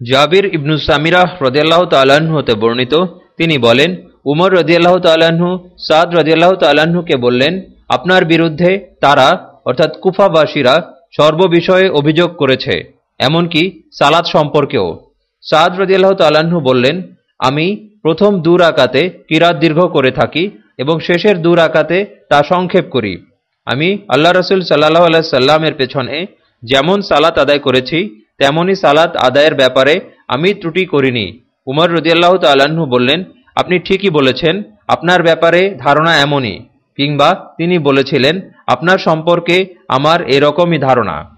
জাবির ইবনু সামিরাহ রদিয়াল্লাহ তাল্লাহ্ন হতে বর্ণিত। তিনি বলেন, উমর রদিয়াল্লাহ তাল্লাহ্ন সাদ রদিয়াল্লাহ তাল্লাহ্নকে বললেন, আপনার বিরুদ্ধে তারা, অর্থাৎ কুফাবাসীরা, সর্ববিষয়ে অভিযোগ করেছে, এমনকি সালাদ সম্পর্কেও। সাদ রদিয়াল্লাহ তাল্লাহ্ন বললেন, আমি প্রথম দূর আকাতে কিরাত দীর্ঘ করে থাকি এবং শেষের দূর আকাতে তা সংক্ষেপ করি। আমি আল্লাহ রসুল সাল্লাহ আল্লাহ সাল্লামের পেছনে যেমন সালাত আদায় করেছি তেমনই সালাত আদায়ের ব্যাপারে আমি ত্রুটি করিনি। উমর রদিয়াল্লাহ তাল্লাহ্ন বললেন, আপনি ঠিকই বলেছেন, আপনার ব্যাপারে ধারণা এমনই। কিংবা তিনি বলেছিলেন, আপনার সম্পর্কে আমার এরকমই ধারণা।